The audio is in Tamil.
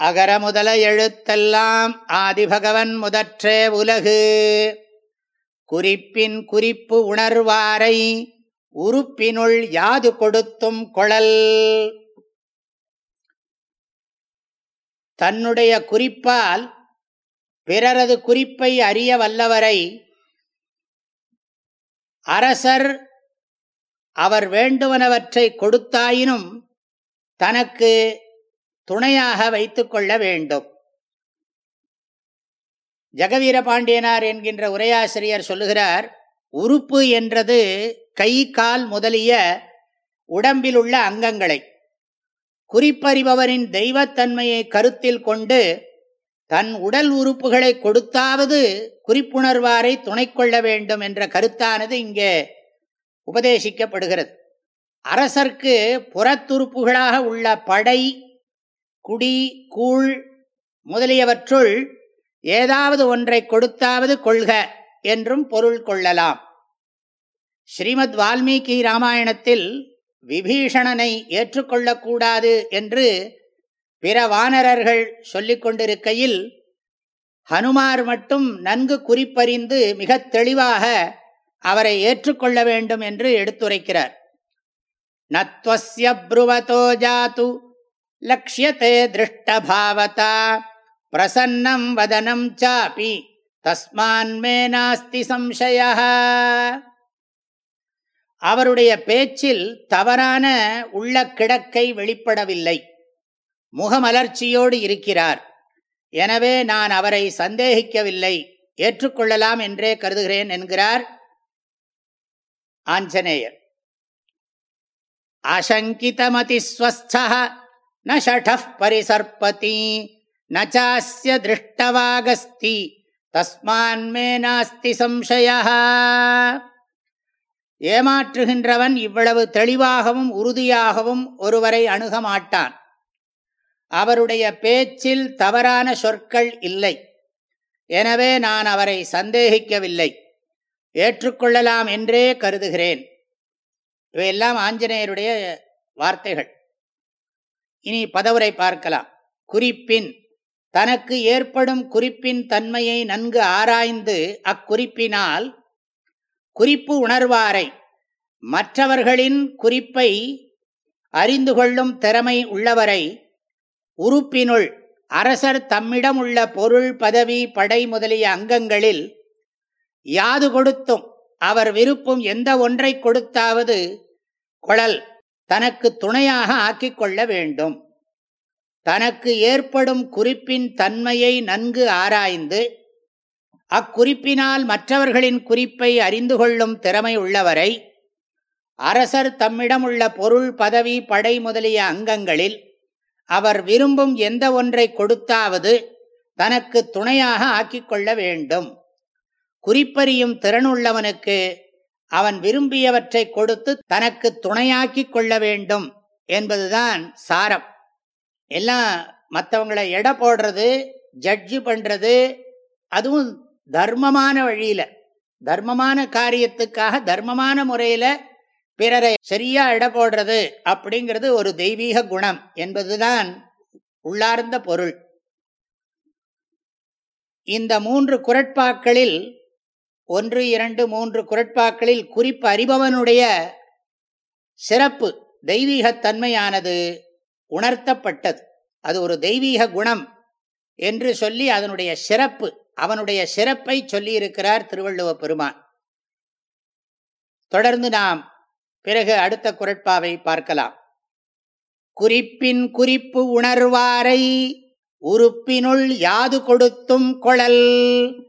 அகர முதல எழுத்தெல்லாம் ஆதிபகவன் முதற்றே உலகு. குறிப்பின் குறிப்பு உணர்வாரை உறுப்பினுள் யாது கொடுத்தும் கொழல். தன்னுடைய குறிப்பால் பிறரது குறிப்பை அறிய வல்லவரை அரசர் அவர் வேண்டுவனவற்றை கொடுத்தாயினும் தனக்கு துணையாக வைத்துக்கொள்ள வேண்டும். ஜெகவீர பாண்டியனார் என்கின்ற உரையாசிரியர் சொல்லுகிறார் உறுப்பு என்றது கை கால் முதலிய உடம்பில் உள்ள அங்கங்களை. குறிப்பறிபவரின் தெய்வத்தன்மையை கருத்தில் கொண்டு தன் உடல் உறுப்புகளை கொடுத்தாவது குறிப்புணர்வாரை துணை கொள்ள வேண்டும் என்ற கருத்தானது இங்கே உபதேசிக்கப்படுகிறது. அரசர்க்கு புறத்துறுப்புகளாக உள்ள படை குடி கூழ் முதலியவற்றுள் ஏதாவது ஒன்றை கொடுத்தாவது கொள்க என்றும் பொருள் கொள்ளலாம். ஸ்ரீமத் வால்மீகி ராமாயணத்தில் விபீஷணனை ஏற்றுக்கொள்ளக்கூடாது என்று பிற வானரர்கள் சொல்லிக் கொண்டிருக்கையில் ஹனுமார் மட்டும் நன்கு குறிப்பறிந்து மிக தெளிவாக அவரை ஏற்றுக்கொள்ள வேண்டும் என்று எடுத்துரைக்கிறார். நத்வஸ்ய ப்ருவதோ ஜாத்து லக்ஷ்யத்தே திருஷ்டபாவதா பிரசன்னம் வதனம் சாப்பி தஸ்மான் மே நாஸ்தி சம்சய அவருடைய பேச்சில் தவறான உள்ள கிடக்கை வெளிப்படவில்லை. முகமலர்ச்சியோடு இருக்கிறார். எனவே நான் அவரை சந்தேகிக்கவில்லை. ஏற்றுக்கொள்ளலாம் என்றே கருதுகிறேன் என்கிறார் ஆஞ்சநேயர். அசங்கிதமதிஸ்வஸ்த ந ஷடः பரிசர்பதி நாஸ்ய திருஷ்டவாகஸ்தி தஸ்மான் மே நாஸ்தி சம்சய ஏமாற்றுகின்றவன் இவ்வளவு தெளிவாகவும் உறுதியாகவும் ஒருவரை அணுக மாட்டான். அவருடைய பேச்சில் தவறான சொற்கள் இல்லை. எனவே நான் அவரை சந்தேகிக்கவில்லை. ஏற்றுக்கொள்ளலாம் என்றே கருதுகிறேன். இவையெல்லாம் ஆஞ்சநேயருடைய வார்த்தைகள். இனி பதவுரை பார்க்கலாம். குறிப்பின் தனக்கு ஏற்படும் குறிப்பின் தன்மையை நன்கு ஆராய்ந்து அக்குறிப்பினால் குறிப்பு உணர்வாரை மற்றவர்களின் குறிப்பை அறிந்து கொள்ளும் திறமை உள்ளவரை உறுப்பினுள் அரசர் தம்மிடம் உள்ள பொருள் பதவி படை முதலிய அங்கங்களில் யாது கொடுத்தும் அவர் விருப்பும் எந்த ஒன்றை கொடுத்தாவது குழல் தனக்கு துணையாக ஆக்கிக் கொள்ள வேண்டும். தனக்கு ஏற்படும் குறிப்பின் தன்மையை நன்கு ஆராய்ந்து அக்குறிப்பினால் மற்றவர்களின் குறிப்பை அறிந்து கொள்ளும் திறமை உள்ளவரை அரசர் தம்மிடம் உள்ள பொருள் பதவி படை முதலிய அங்கங்களில் அவர் விரும்பும் எந்த ஒன்றை கொடுத்தாவது தனக்கு துணையாக ஆக்கிக்கொள்ள வேண்டும். குறிப்பறியும் திறனுள்ளவனுக்கு அவன் விரும்பியவற்றை கொடுத்து தனக்கு துணையாக்கி கொள்ள வேண்டும் என்பதுதான் சாரம். எல்லாம் மற்றவங்களை எடை போடுறது ஜட்ஜு பண்ணுறது அதுவும் தர்மமான வழியில. தர்மமான காரியத்துக்காக தர்மமான முறையில பிறரை சரியா எடை போடுறது அப்படிங்கிறது ஒரு தெய்வீக குணம் என்பதுதான் உள்ளார்ந்த பொருள். இந்த மூன்று குரட்பாக்களில் ஒன்று இரண்டு மூன்று குரட்பாக்களில் குறிப்பு அறிபவனுடைய சிறப்பு தெய்வீகத்தன்மையானது உணர்த்தப்பட்டது. அது ஒரு தெய்வீக குணம் என்று சொல்லி அதனுடைய சிறப்பு அவனுடைய சிறப்பை சொல்லியிருக்கிறார் திருவள்ளுவ பெருமான். தொடர்ந்து நாம் பிறகு அடுத்த குரட்பாவை பார்க்கலாம். குறிப்பின் குறிப்பு உணர்வாரை உறுப்பினுள் யாது கொடுத்தும் கொழல்?